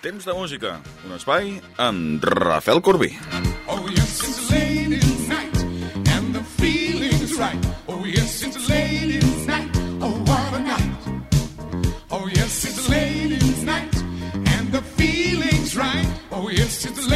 Temps de música, un espai amb Rafael Corbí. Oh yes, it's a ladies' night, and the feeling's right. Oh yes, it's a ladies' night. Oh what a night. Oh yes, it's a ladies' night, and the feeling's right. Oh yes, it's a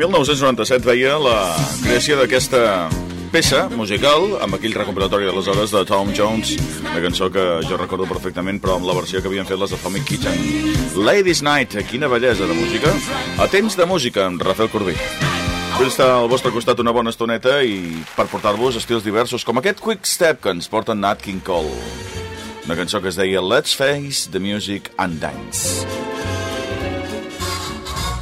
1997 veia la creació d'aquesta peça musical amb aquell recuperatori d'aleshores de Tom Jones, una cançó que jo recordo perfectament, però amb la versió que havien fet les de Fomic Kitchen. Ladies Night, quina bellesa de música. A temps de música, amb Rafael Corbí. Vull estar al vostre costat una bona estoneta i per portar-vos estils diversos, com aquest Quick Step que ens porta Nat King Cole. Una cançó que es deia Let's Face the Music and Dance.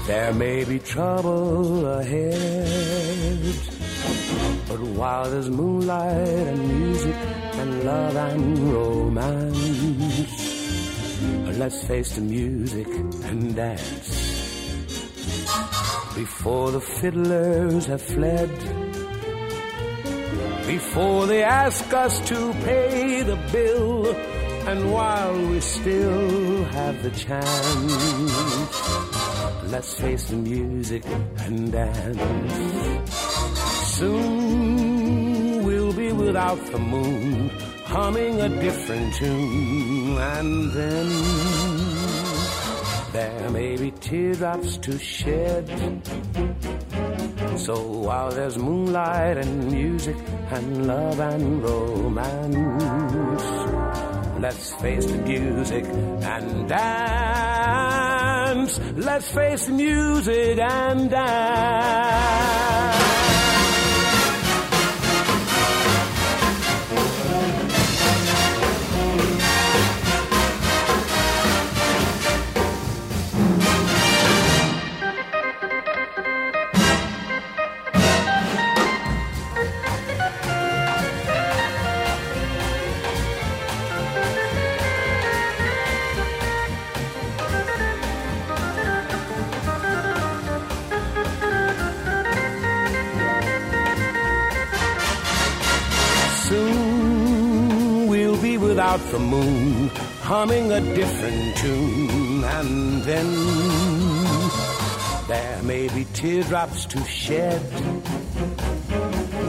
There may be trouble ahead, but while there's moonlight and music and love and romance, let's face the music and dance. Before the fiddlers have fled, before they ask us to pay the bill, and while we still have the chance, let's face the music and dance. Soon we'll be without the moon, humming a different tune, and then there may be teardrops to shed. So while there's moonlight and music and love and romance, let's face the music and dance. Let's face the music and dance. Without the moon, humming a different tune, and then there may be teardrops to shed.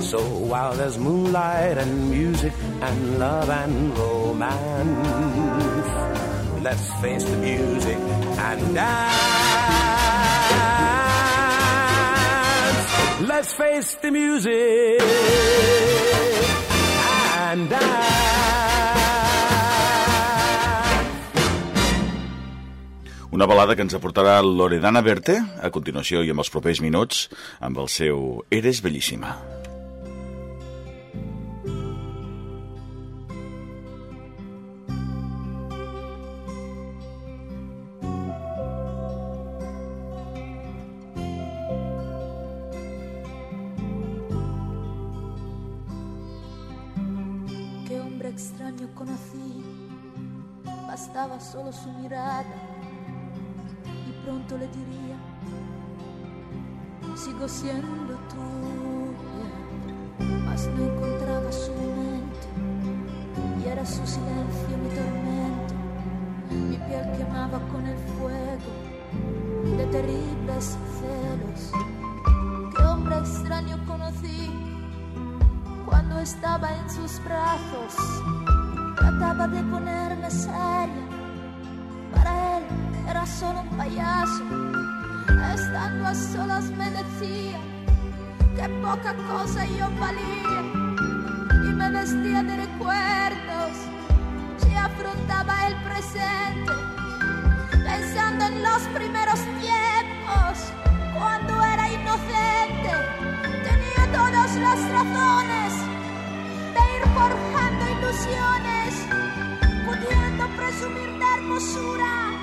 So while there's moonlight and music and love and romance, let's face the music and dance. Let's face the music and dance. Una balada que ens aportarà Loredana Verte a continuació i amb els propers minuts amb el seu Eres Bellíssima. Extraño conocí, bastaba solo su mirada pronto le diría, sigo siendo tuya, mas no encontraba su momento y era su silencio mi tormento, mi piel quemaba con el fuego de terribles celos. ¿Qué hombre extraño conocí? cuando estaba en sus brazos. Trataba de ponerme seria. Era solo un payaso. Estando a solas me decía que poca cosa yo valía. Y me vestía de recuerdos. Si afrontaba el presente. Pensando en los primeros tiempos. Cuando era inocente. Tenía todas las razones de ir forjando ilusiones, pudiendo presumir de hermosura.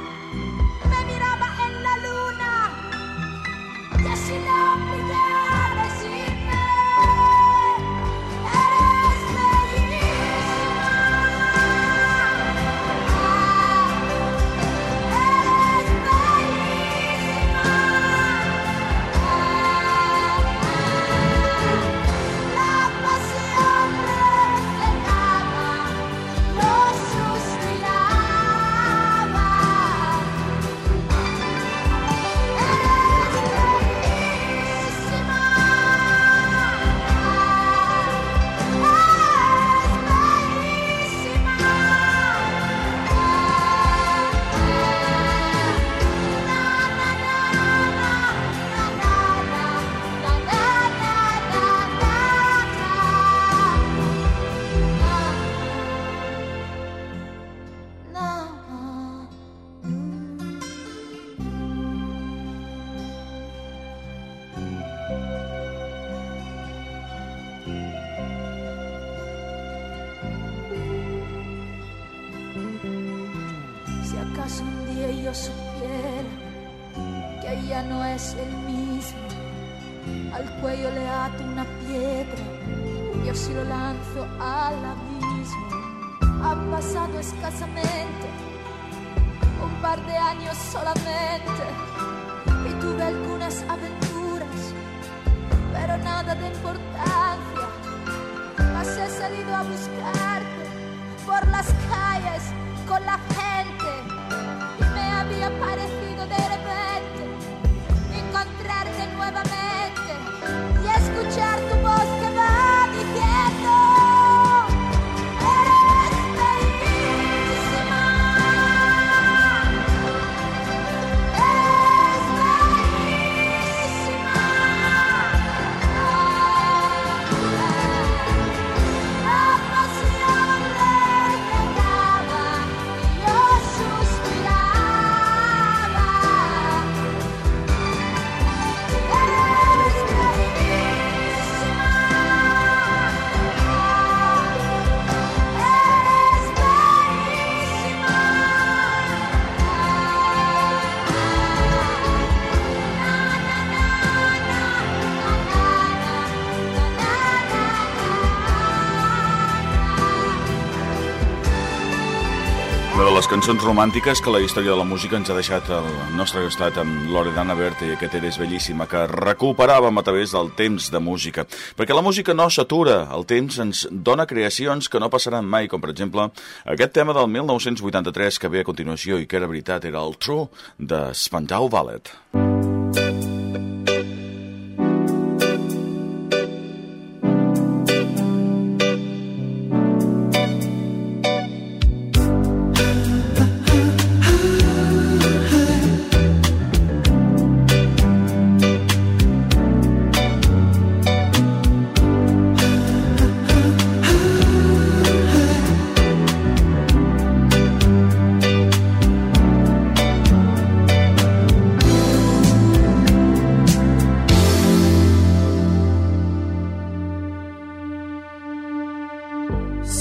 Les cançons romàntiques que la història de la música ens ha deixat el nostre estat amb Loredana Berta i aquest Eres Bellíssima, que recuperàvem a través del temps de música. Perquè la música no s'atura, el temps ens dona creacions que no passaran mai, com per exemple aquest tema del 1983 que ve a continuació i que era veritat, era el True de Spandau Ballet.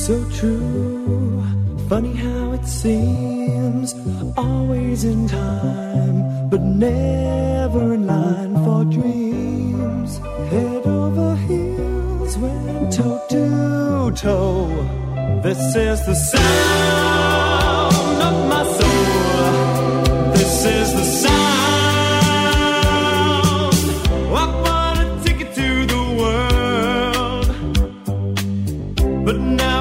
so true. Funny how it seems, always in time, but never in line for dreams. Head over heels, went toe to toe. This is the sound of my soul. This is the sound. But now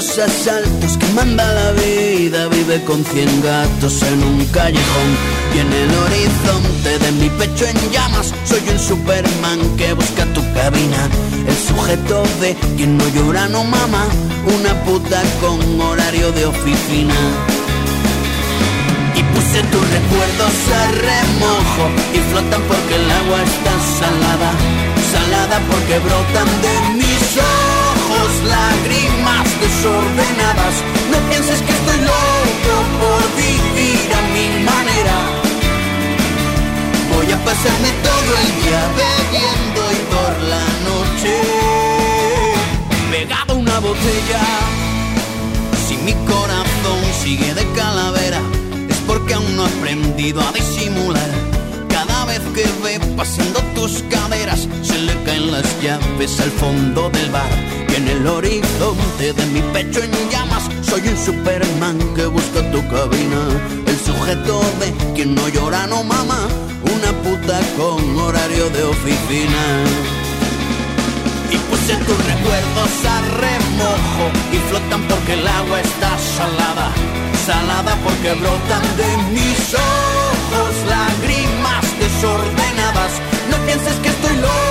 los asaltos que manda la vida Vive con cien gatos en un callejón. Y en el horizonte de mi pecho en llamas Soy un Superman que busca tu cabina. El sujeto de quien no llora no mama Una puta con horario de oficina. Y puse tus recuerdos a remojo y flotan porque el agua está salada, salada porque brotan de mis ojos lágrimas desordenadas. No pienses que estoy loco por vivir a mi manera. Voy a pasarme todo el día bebiendo y por la noche pegado una botella. Si mi corazón sigue de calavera, es porque aún no he aprendido a disimular. Vez que ve pasando tus caderas, se le caen las llaves al fondo del bar. Y en el horizonte de mi pecho en llamas, soy un Superman que busca tu cabina. El sujeto de quien no llora, no mama. Una puta con horario de oficina. Y puse tus recuerdos a remojo y flotan porque el agua está salada, salada porque brotan de mis ojos desordenadas. No pienses que estoy loco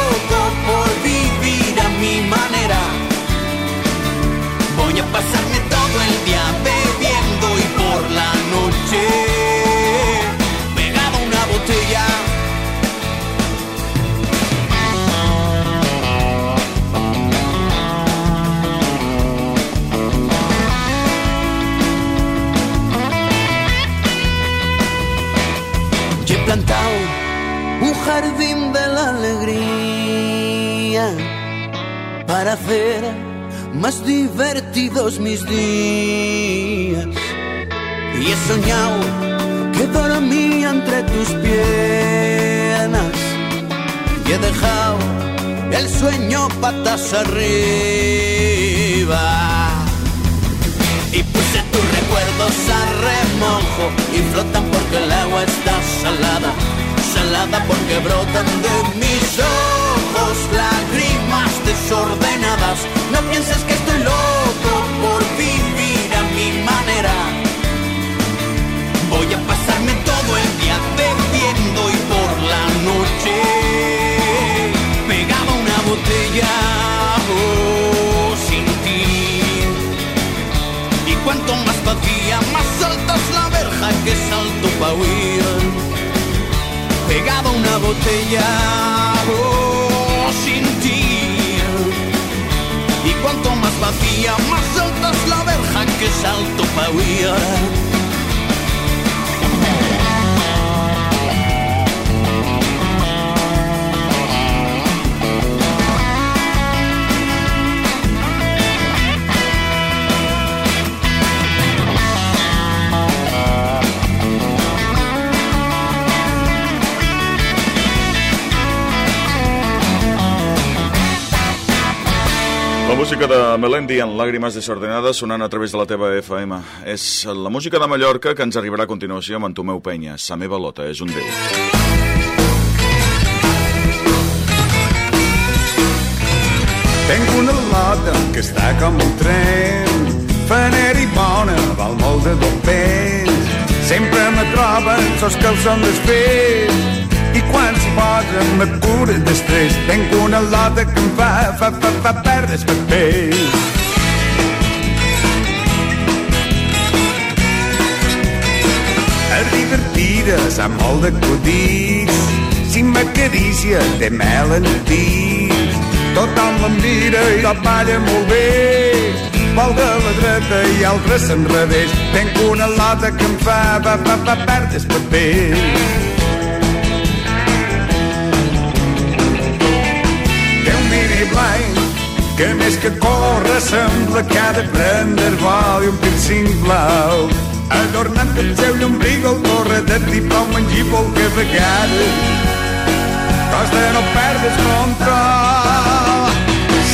jardín de la alegría para hacer más divertidos mis días. Y he soñado que dormía entre tus piernas y he dejado el sueño patas arriba. Y puse tus recuerdos a remojo y flotan porque el agua está salada, porque brotan de mis ojos lágrimas desordenadas. No pienses que estoy loco por vivir a mi manera. Voy a pasarme todo el día bebiendo y por la noche pegado a una botella sin ti. Y cuanto más vacía, más alta es la verja que salto pa' huir. Pegado a una botella oh, sin ti. Y cuanto más vacía, más alta es la verja que salto pa' huir. Música de Melendi en Làgrimes desordenades sonant a través de la teva FM. És la música de Mallorca que ens arribarà a continuació amb en Tomeu Penya. Sa meva lota és un déu. Tenc una lota que està com un tren, faner i bona, val molt de dos pes. Sempre me troben sos calçons desfets quan s'hi posen me cura d'estrès. Tenc una lota que em fa, fa, fa, fa perdre els papers. És divertida, sap molt d'acudits, si m'acaricia té mel en el dit. Tothom la mira i la balla molt bé. Vol de la dreta i altres s'enrevés. Tenc una lota que em fa, fa, fa, fa perdre els papers. Que més que córrer sembla que ha de prendre vol i un piercing blau. Adornant el seu llombric el corre de tipus un mangípol que a vegades costa no perdre el control.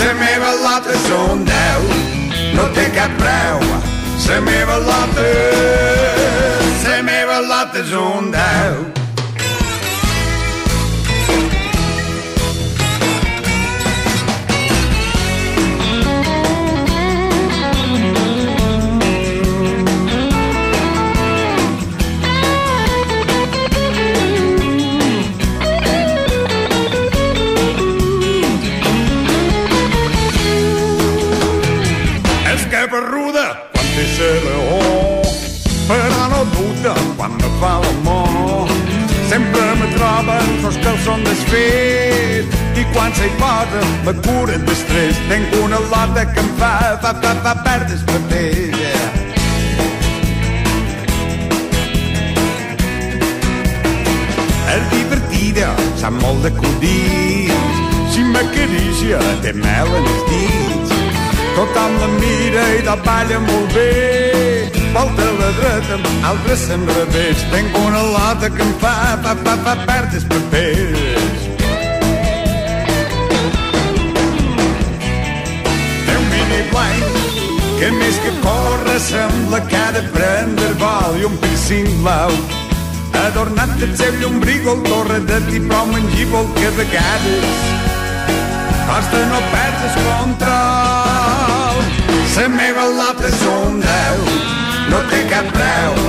La meva lota és un deu, no té cap preu. La meva lota, la meva lota és un deu. reten, altres se'n revés. Tenc una lota que em fa, fa, fa, fa partes per pes. Té un mini blanc que més que córrer sembla que ha de prendre vol i un piercing blau adornat de seu llombrigo al torre de ti prou mengívol que a vegades costa no perds el control la meva lota és un deu. no té cap preu.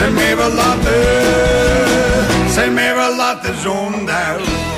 La meva lota, la meva lota és un deu.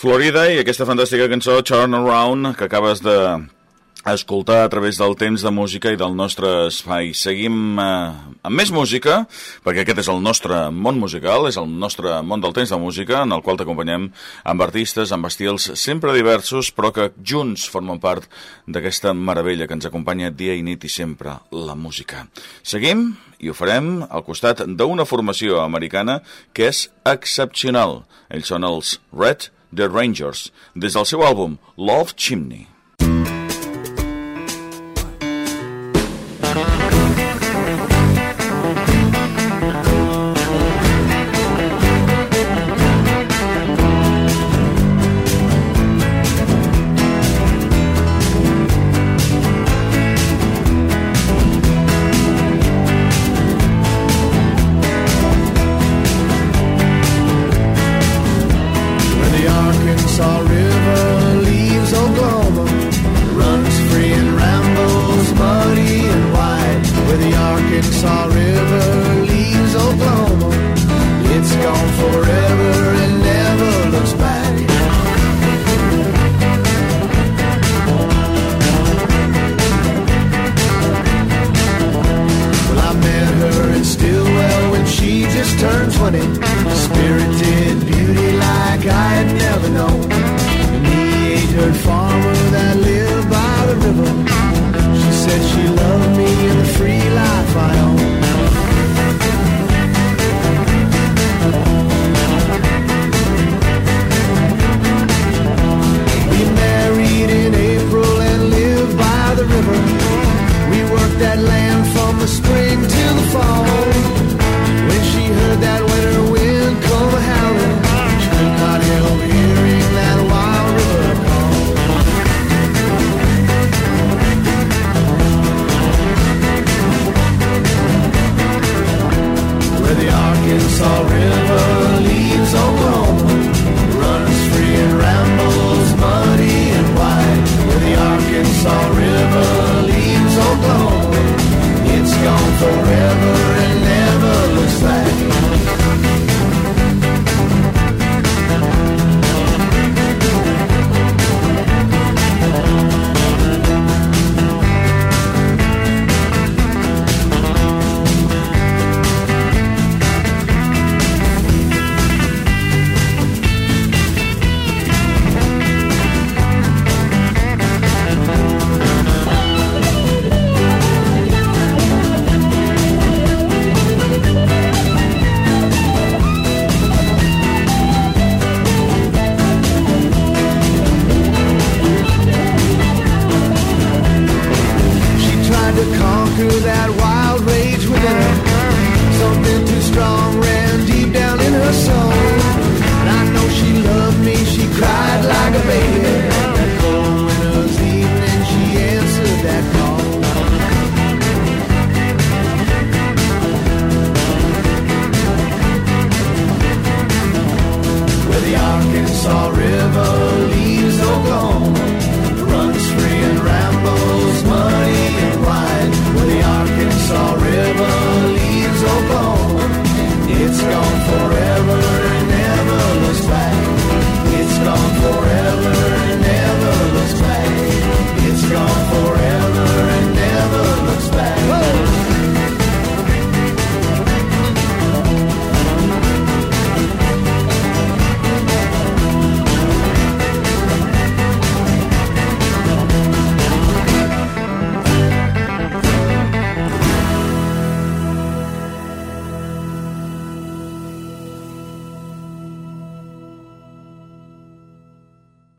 Florida i aquesta fantàstica cançó Turn Around que acabes de escoltar a través del temps de música i del nostre espai. Seguim eh, amb més música, perquè aquest és el nostre món musical, és el nostre món del temps de música, en el qual t'acompanyem amb artistes, amb estils sempre diversos, però que junts formen part d'aquesta meravella que ens acompanya dia i nit i sempre, la música. Seguim i ho farem al costat d'una formació americana que és excepcional. Ells són els Red The Rangers des del seu àlbum Love Chimney.